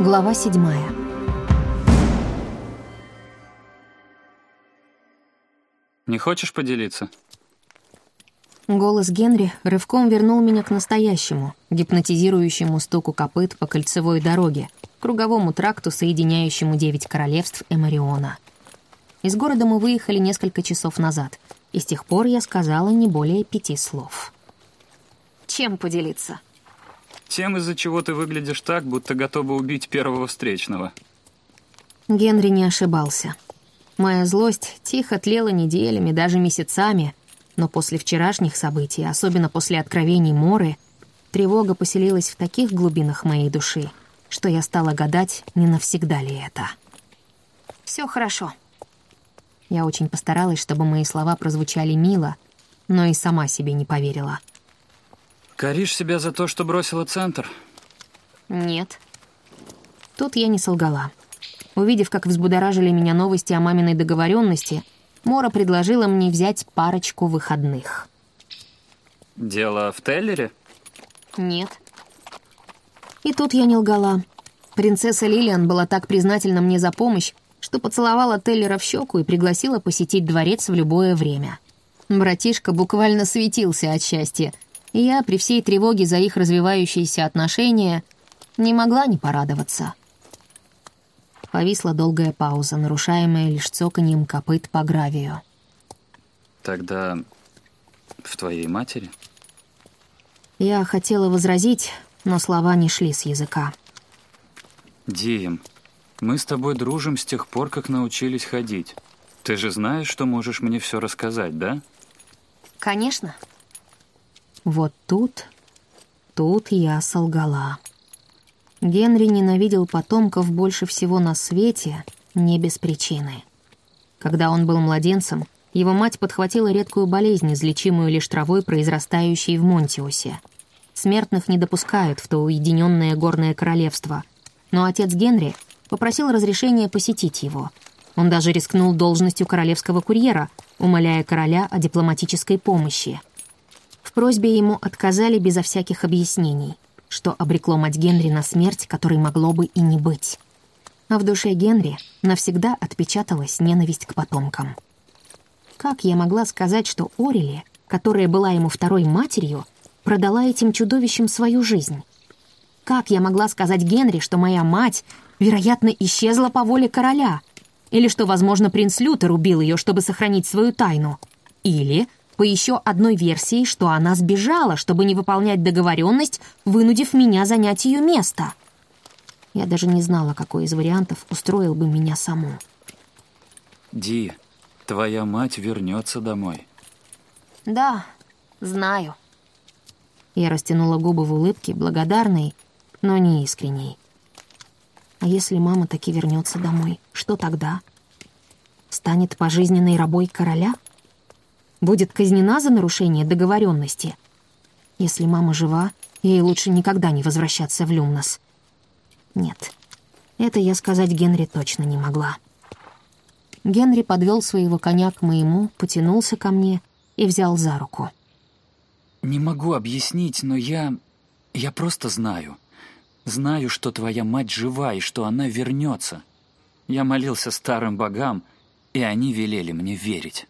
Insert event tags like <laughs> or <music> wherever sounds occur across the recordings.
Глава седьмая. Не хочешь поделиться? Голос Генри рывком вернул меня к настоящему, гипнотизирующему стуку копыт по кольцевой дороге, круговому тракту, соединяющему девять королевств Эмариона. Из города мы выехали несколько часов назад, и с тех пор я сказала не более пяти слов. Чем поделиться? Тем, из-за чего ты выглядишь так, будто готова убить первого встречного. Генри не ошибался. Моя злость тихо тлела неделями, даже месяцами, но после вчерашних событий, особенно после откровений Моры, тревога поселилась в таких глубинах моей души, что я стала гадать, не навсегда ли это. Все хорошо. Я очень постаралась, чтобы мои слова прозвучали мило, но и сама себе не поверила. Коришь себя за то, что бросила центр? Нет. Тут я не солгала. Увидев, как взбудоражили меня новости о маминой договоренности, Мора предложила мне взять парочку выходных. Дело в Теллере? Нет. И тут я не лгала. Принцесса Лилиан была так признательна мне за помощь, что поцеловала Теллера в щеку и пригласила посетить дворец в любое время. Братишка буквально светился от счастья — и я, при всей тревоге за их развивающиеся отношения, не могла не порадоваться. Повисла долгая пауза, нарушаемая лишь цоканьем копыт по гравию. Тогда в твоей матери? Я хотела возразить, но слова не шли с языка. Дим, мы с тобой дружим с тех пор, как научились ходить. Ты же знаешь, что можешь мне все рассказать, да? Конечно. Вот тут, тут я солгала. Генри ненавидел потомков больше всего на свете, не без причины. Когда он был младенцем, его мать подхватила редкую болезнь, излечимую лишь травой, произрастающей в Монтиусе. Смертных не допускают в то уединенное горное королевство. Но отец Генри попросил разрешения посетить его. Он даже рискнул должностью королевского курьера, умоляя короля о дипломатической помощи. В просьбе ему отказали безо всяких объяснений, что обрекло мать Генри на смерть, которой могло бы и не быть. А в душе Генри навсегда отпечаталась ненависть к потомкам. Как я могла сказать, что Орели, которая была ему второй матерью, продала этим чудовищам свою жизнь? Как я могла сказать Генри, что моя мать, вероятно, исчезла по воле короля? Или что, возможно, принц Лютер убил ее, чтобы сохранить свою тайну? Или по еще одной версии, что она сбежала, чтобы не выполнять договоренность, вынудив меня занять ее место. Я даже не знала, какой из вариантов устроил бы меня саму. Ди, твоя мать вернется домой. Да, знаю. Я растянула губы в улыбке, благодарной, но не искренней. А если мама таки вернется домой, что тогда? Станет пожизненной рабой короля? — будет казнена за нарушение договоренности. Если мама жива, ей лучше никогда не возвращаться в Люмнос. Нет, это я сказать Генри точно не могла. Генри подвел своего коня к моему, потянулся ко мне и взял за руку. «Не могу объяснить, но я... я просто знаю. Знаю, что твоя мать жива и что она вернется. Я молился старым богам, и они велели мне верить».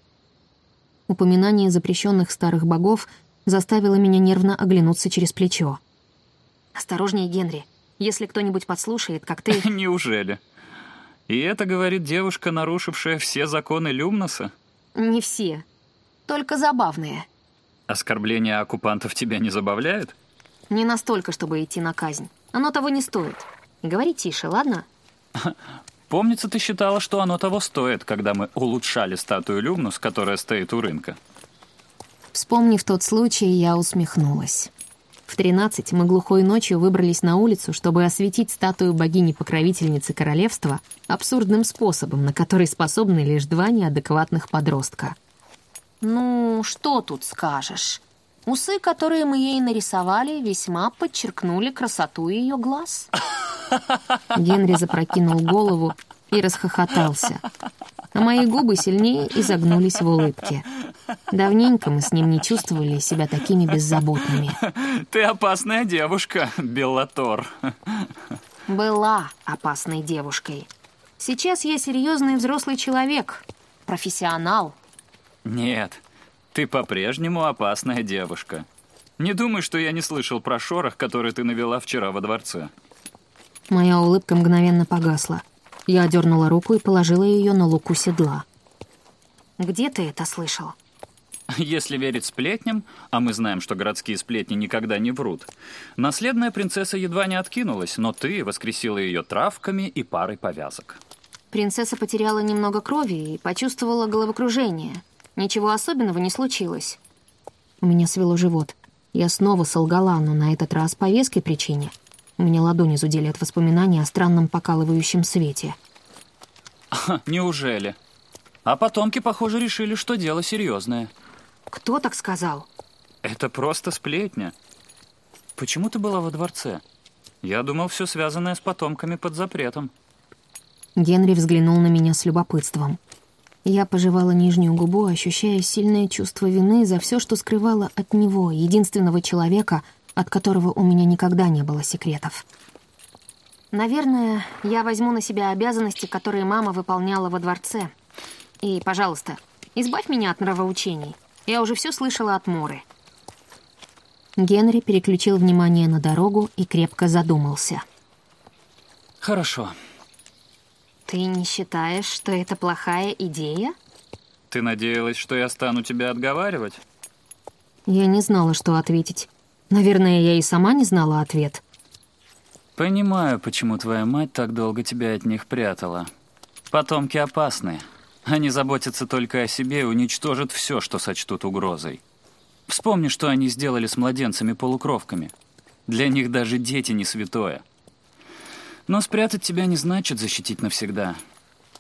Упоминание запрещенных старых богов заставило меня нервно оглянуться через плечо. «Осторожнее, Генри. Если кто-нибудь подслушает, как ты...» <laughs> «Неужели? И это говорит девушка, нарушившая все законы Люмноса?» «Не все. Только забавные». «Оскорбления оккупантов тебя не забавляют?» «Не настолько, чтобы идти на казнь. Оно того не стоит. Говори тише, ладно?» <laughs> Помнится, ты считала, что оно того стоит, когда мы улучшали статую Люмнус, которая стоит у рынка. Вспомнив тот случай, я усмехнулась. В тринадцать мы глухой ночью выбрались на улицу, чтобы осветить статую богини-покровительницы королевства абсурдным способом, на который способны лишь два неадекватных подростка. «Ну, что тут скажешь?» Усы, которые мы ей нарисовали, весьма подчеркнули красоту ее глаз. <laughs> Генри запрокинул голову и расхохотался. А мои губы сильнее изогнулись в улыбке. Давненько мы с ним не чувствовали себя такими беззаботными. Ты опасная девушка, Беллатор. была опасной девушкой. Сейчас я серьезный взрослый человек, профессионал. Нет, ты по-прежнему опасная девушка. Не думай, что я не слышал про шорох, который ты навела вчера во дворце. Моя улыбка мгновенно погасла. Я дернула руку и положила ее на луку седла. «Где ты это слышал?» Если верить сплетням, а мы знаем, что городские сплетни никогда не врут, наследная принцесса едва не откинулась, но ты воскресила ее травками и парой повязок. Принцесса потеряла немного крови и почувствовала головокружение. Ничего особенного не случилось. У меня свело живот. Я снова солгала, но на этот раз по веской причине. У меня ладони зудели от воспоминаний о странном покалывающем свете. неужели? А потомки, похоже, решили, что дело серьезное. Кто так сказал? Это просто сплетня. Почему ты была во дворце? Я думал, все связанное с потомками под запретом. Генри взглянул на меня с любопытством. Я пожевала нижнюю губу, ощущая сильное чувство вины за все, что скрывала от него, единственного человека, от которого у меня никогда не было секретов. Наверное, я возьму на себя обязанности, которые мама выполняла во дворце. И, пожалуйста, избавь меня от нравоучений. Я уже все слышала от Моры. Генри переключил внимание на дорогу и крепко задумался. «Хорошо», ты не считаешь, что это плохая идея? Ты надеялась, что я стану тебя отговаривать? Я не знала, что ответить. Наверное, я и сама не знала ответ. Понимаю, почему твоя мать так долго тебя от них прятала. Потомки опасны. Они заботятся только о себе и уничтожат все, что сочтут угрозой. Вспомни, что они сделали с младенцами-полукровками. Для них даже дети не святое. Но спрятать тебя не значит защитить навсегда.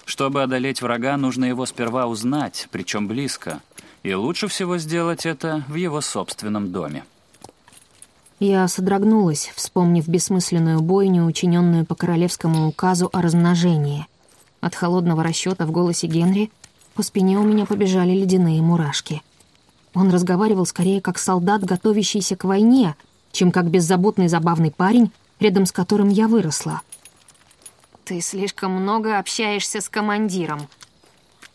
Чтобы одолеть врага, нужно его сперва узнать, причем близко. И лучше всего сделать это в его собственном доме. Я содрогнулась, вспомнив бессмысленную бойню, учиненную по королевскому указу о размножении. От холодного расчета в голосе Генри по спине у меня побежали ледяные мурашки. Он разговаривал скорее как солдат, готовящийся к войне, чем как беззаботный забавный парень, рядом с которым я выросла. Ты слишком много общаешься с командиром.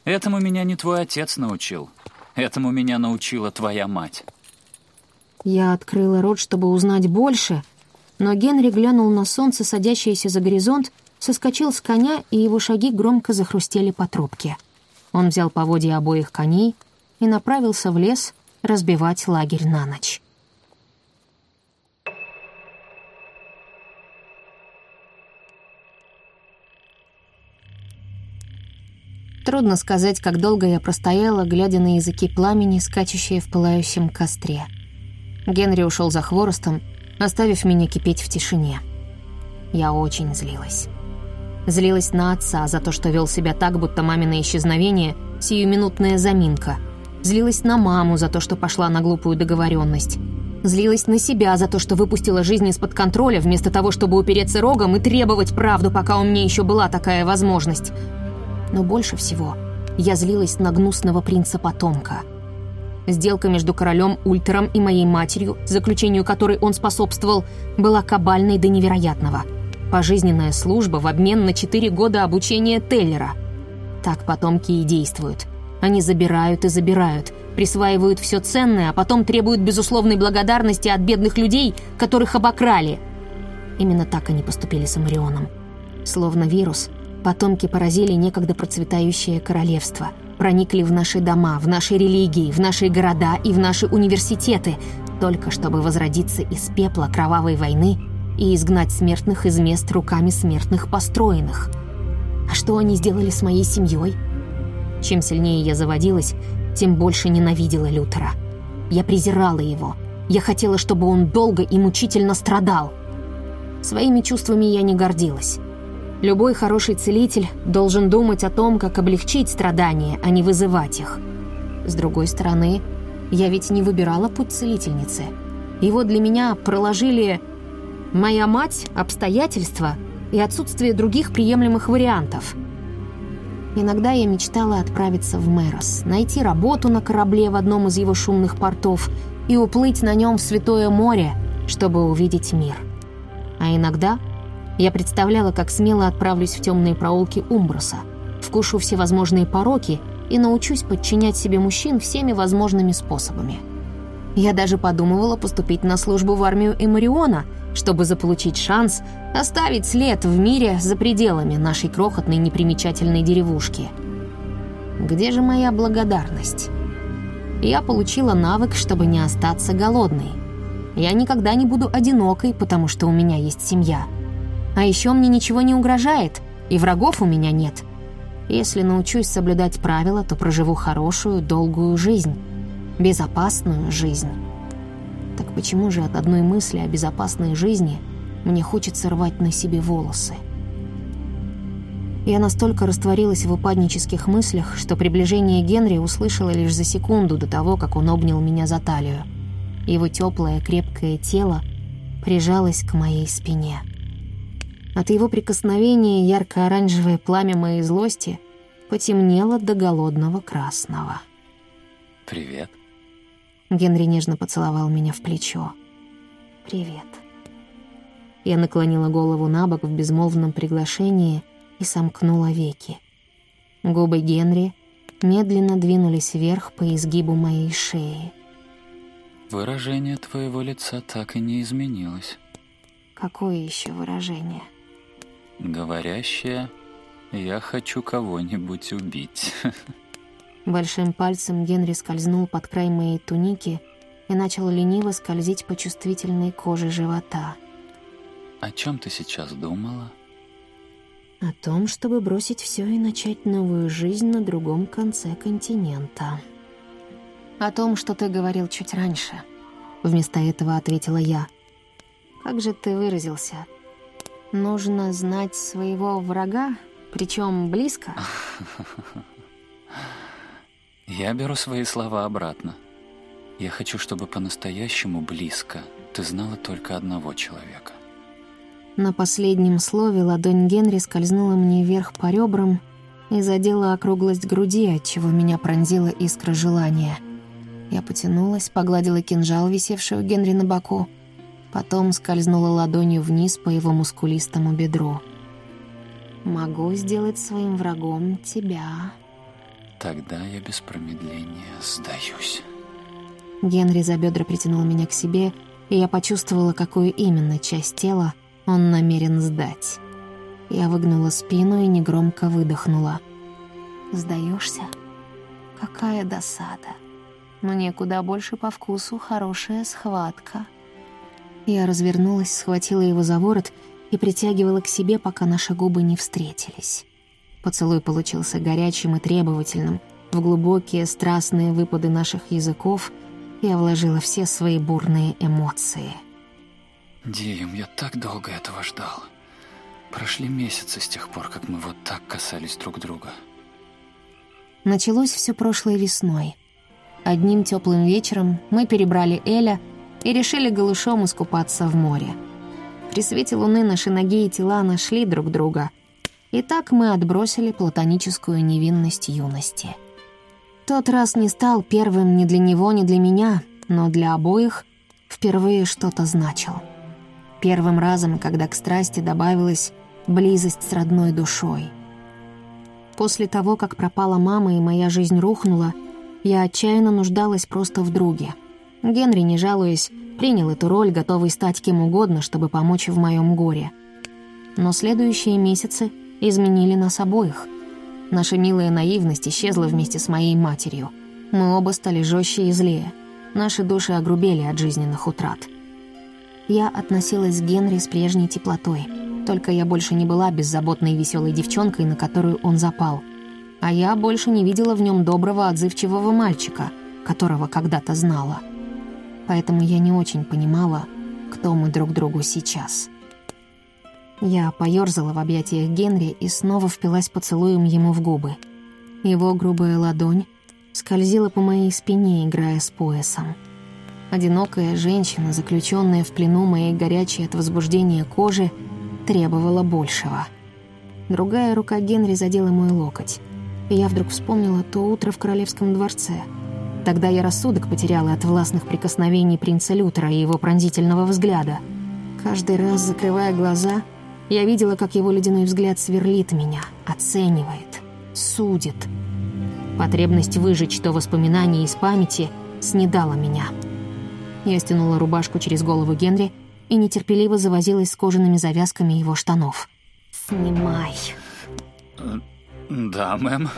Этому меня не твой отец научил. Этому меня научила твоя мать. Я открыла рот, чтобы узнать больше, но Генри глянул на солнце, садящееся за горизонт, соскочил с коня, и его шаги громко захрустели по трубке. Он взял поводья обоих коней и направился в лес разбивать лагерь на ночь. Трудно сказать, как долго я простояла, глядя на языки пламени, скачущие в пылающем костре. Генри ушел за хворостом, оставив меня кипеть в тишине. Я очень злилась. Злилась на отца за то, что вел себя так, будто мамино исчезновение — сиюминутная заминка. Злилась на маму за то, что пошла на глупую договоренность. Злилась на себя за то, что выпустила жизнь из-под контроля, вместо того, чтобы упереться рогом и требовать правду, пока у меня еще была такая возможность — но больше всего я злилась на гнусного принца-потомка. Сделка между королем Ультером и моей матерью, заключению которой он способствовал, была кабальной до невероятного. Пожизненная служба в обмен на четыре года обучения Теллера. Так потомки и действуют. Они забирают и забирают, присваивают все ценное, а потом требуют безусловной благодарности от бедных людей, которых обокрали. Именно так они поступили с Амарионом. Словно вирус — Потомки поразили некогда процветающее королевство, проникли в наши дома, в наши религии, в наши города и в наши университеты, только чтобы возродиться из пепла кровавой войны и изгнать смертных из мест руками смертных построенных. А что они сделали с моей семьей? Чем сильнее я заводилась, тем больше ненавидела Лютера. Я презирала его. Я хотела, чтобы он долго и мучительно страдал. Своими чувствами я не гордилась. Любой хороший целитель должен думать о том, как облегчить страдания, а не вызывать их. С другой стороны, я ведь не выбирала путь целительницы. Его для меня проложили моя мать, обстоятельства и отсутствие других приемлемых вариантов. Иногда я мечтала отправиться в Мэрос, найти работу на корабле в одном из его шумных портов и уплыть на нем в Святое море, чтобы увидеть мир. А иногда Я представляла, как смело отправлюсь в темные проулки Умброса, вкушу всевозможные пороки и научусь подчинять себе мужчин всеми возможными способами. Я даже подумывала поступить на службу в армию Эмариона, чтобы заполучить шанс оставить след в мире за пределами нашей крохотной непримечательной деревушки. Где же моя благодарность? Я получила навык, чтобы не остаться голодной. Я никогда не буду одинокой, потому что у меня есть семья. А еще мне ничего не угрожает, и врагов у меня нет. Если научусь соблюдать правила, то проживу хорошую, долгую жизнь. Безопасную жизнь. Так почему же от одной мысли о безопасной жизни мне хочется рвать на себе волосы? Я настолько растворилась в упаднических мыслях, что приближение Генри услышала лишь за секунду до того, как он обнял меня за талию. Его теплое, крепкое тело прижалось к моей спине. От его прикосновения ярко-оранжевое пламя моей злости потемнело до голодного красного. «Привет». Генри нежно поцеловал меня в плечо. «Привет». Я наклонила голову на бок в безмолвном приглашении и сомкнула веки. Губы Генри медленно двинулись вверх по изгибу моей шеи. Выражение твоего лица так и не изменилось. Какое еще выражение? Говорящее «Я хочу кого-нибудь убить». <laughs> Большим пальцем Генри скользнул под край моей туники и начал лениво скользить по чувствительной коже живота. «О чем ты сейчас думала?» О том, чтобы бросить все и начать новую жизнь на другом конце континента. О том, что ты говорил чуть раньше. Вместо этого ответила я. Как же ты выразился? Нужно знать своего врага, причем близко? <laughs> Я беру свои слова обратно. Я хочу, чтобы по-настоящему близко ты знала только одного человека. На последнем слове ладонь Генри скользнула мне вверх по ребрам и задела округлость груди, отчего меня пронзила искра желания. Я потянулась, погладила кинжал, висевший у Генри на боку, потом скользнула ладонью вниз по его мускулистому бедру. «Могу сделать своим врагом тебя». Тогда я без промедления сдаюсь. Генри за бедра притянул меня к себе, и я почувствовала, какую именно часть тела — он намерен сдать. Я выгнула спину и негромко выдохнула. «Сдаешься? Какая досада. Мне куда больше по вкусу хорошая схватка». Я развернулась, схватила его за ворот и притягивала к себе, пока наши губы не встретились. Поцелуй получился горячим и требовательным. В глубокие страстные выпады наших языков я вложила все свои бурные эмоции — Дием, я так долго этого ждал. Прошли месяцы с тех пор, как мы вот так касались друг друга. Началось все прошлой весной. Одним теплым вечером мы перебрали Эля и решили голышом искупаться в море. При свете луны наши ноги и тела нашли друг друга. И так мы отбросили платоническую невинность юности. Тот раз не стал первым ни для него, ни для меня, но для обоих впервые что-то значил. Первым разом, когда к страсти добавилась близость с родной душой. После того, как пропала мама и моя жизнь рухнула, я отчаянно нуждалась просто в друге. Генри, не жалуясь, принял эту роль, готовый стать кем угодно, чтобы помочь в моем горе. Но следующие месяцы изменили нас обоих. Наша милая наивность исчезла вместе с моей матерью. Мы оба стали жестче и злее. Наши души огрубели от жизненных утрат. Я относилась к Генри с прежней теплотой. Только я больше не была беззаботной и веселой девчонкой, на которую он запал. А я больше не видела в нем доброго, отзывчивого мальчика, которого когда-то знала. Поэтому я не очень понимала, кто мы друг другу сейчас. Я поёрзала в объятиях Генри и снова впилась поцелуем ему в губы. Его грубая ладонь скользила по моей спине, играя с поясом. Одинокая женщина, заключенная в плену моей горячей от возбуждения кожи, требовала большего. Другая рука Генри задела мой локоть. И я вдруг вспомнила то утро в королевском дворце. Тогда я рассудок потеряла от властных прикосновений принца Лютера и его пронзительного взгляда. Каждый раз, закрывая глаза, Я видела, как его ледяной взгляд сверлит меня, оценивает, судит. Потребность выжечь то воспоминание из памяти снедала меня. Я стянула рубашку через голову Генри и нетерпеливо завозилась с кожаными завязками его штанов. «Снимай!» «Да, мэм».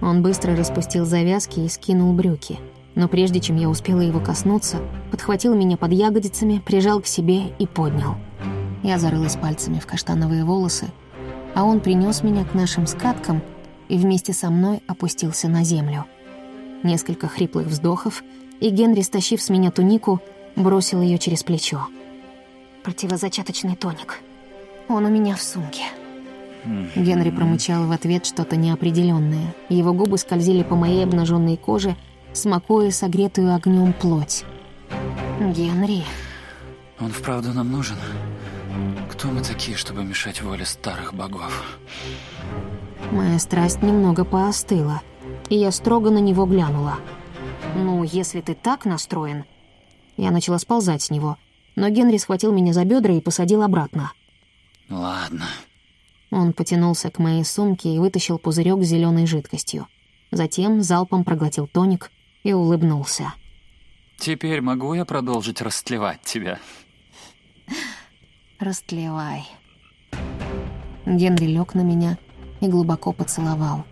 Он быстро распустил завязки и скинул брюки. Но прежде чем я успела его коснуться, подхватил меня под ягодицами, прижал к себе и поднял. Я зарылась пальцами в каштановые волосы, а он принес меня к нашим скаткам и вместе со мной опустился на землю. Несколько хриплых вздохов, и Генри, стащив с меня тунику, бросил ее через плечо. «Противозачаточный тоник. Он у меня в сумке». Генри промычал в ответ что-то неопределенное. Его губы скользили по моей обнаженной коже, смакуя согретую огнем плоть. «Генри...» «Он вправду нам нужен? Кто мы такие, чтобы мешать воле старых богов?» Моя страсть немного поостыла, и я строго на него глянула. «Ну, если ты так настроен...» Я начала сползать с него, но Генри схватил меня за бедра и посадил обратно. «Ладно», он потянулся к моей сумке и вытащил пузырек с зеленой жидкостью. Затем залпом проглотил тоник и улыбнулся. «Теперь могу я продолжить растлевать тебя?» «Растлевай». Генри лег на меня и глубоко поцеловал,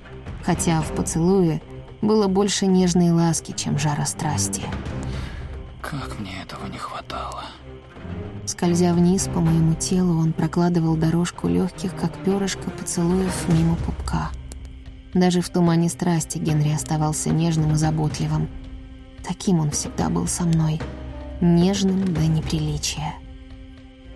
хотя в поцелуе было больше нежной ласки, чем жара страсти. «Как мне этого не хватало!» Скользя вниз по моему телу, он прокладывал дорожку легких, как перышко, поцелуев мимо пупка. Даже в тумане страсти Генри оставался нежным и заботливым. Таким он всегда был со мной. Нежным до неприличия.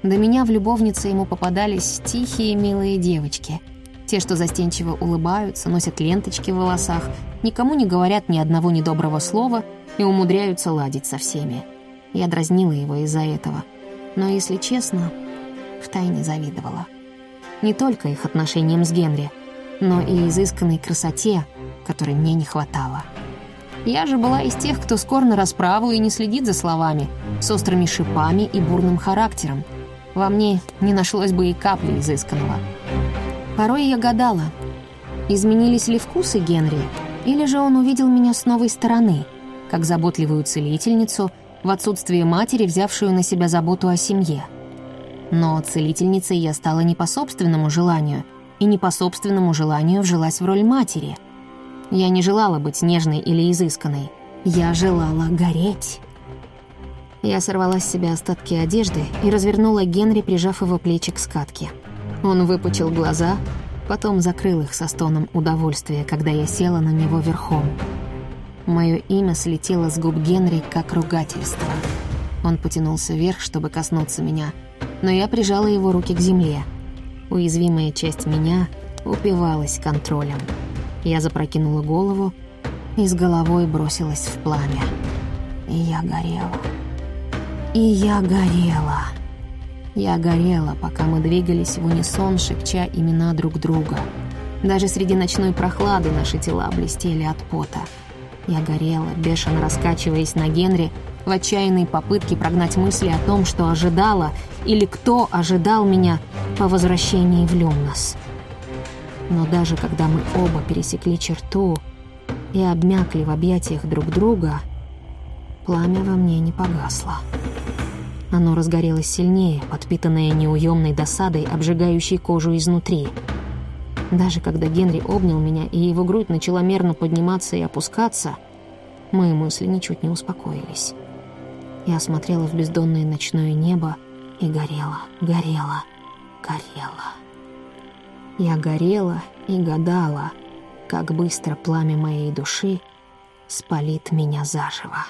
До меня в любовнице ему попадались тихие милые девочки. Те, что застенчиво улыбаются, носят ленточки в волосах, никому не говорят ни одного недоброго слова и умудряются ладить со всеми. Я дразнила его из-за этого — но, если честно, втайне завидовала. Не только их отношениям с Генри, но и изысканной красоте, которой мне не хватало. Я же была из тех, кто скор на расправу и не следит за словами, с острыми шипами и бурным характером. Во мне не нашлось бы и капли изысканного. Порой я гадала, изменились ли вкусы Генри, или же он увидел меня с новой стороны, как заботливую целительницу — в отсутствие матери, взявшую на себя заботу о семье. Но целительницей я стала не по собственному желанию, и не по собственному желанию вжилась в роль матери. Я не желала быть нежной или изысканной. Я желала гореть. Я сорвала с себя остатки одежды и развернула Генри, прижав его плечи к скатке. Он выпучил глаза, потом закрыл их со стоном удовольствия, когда я села на него верхом. Мое имя слетело с губ Генри как ругательство. Он потянулся вверх, чтобы коснуться меня, но я прижала его руки к земле. Уязвимая часть меня упивалась контролем. Я запрокинула голову и с головой бросилась в пламя. И я горела. И я горела. Я горела, пока мы двигались в унисон, шепча имена друг друга. Даже среди ночной прохлады наши тела блестели от пота. Я горела, бешено раскачиваясь на Генри, в отчаянной попытке прогнать мысли о том, что ожидала или кто ожидал меня по возвращении в Люмнос. Но даже когда мы оба пересекли черту и обмякли в объятиях друг друга, пламя во мне не погасло. Оно разгорелось сильнее, подпитанное неуемной досадой, обжигающей кожу изнутри — даже когда Генри обнял меня, и его грудь начала мерно подниматься и опускаться, мои мысли ничуть не успокоились. Я смотрела в бездонное ночное небо и горела, горела, горела. Я горела и гадала, как быстро пламя моей души спалит меня заживо.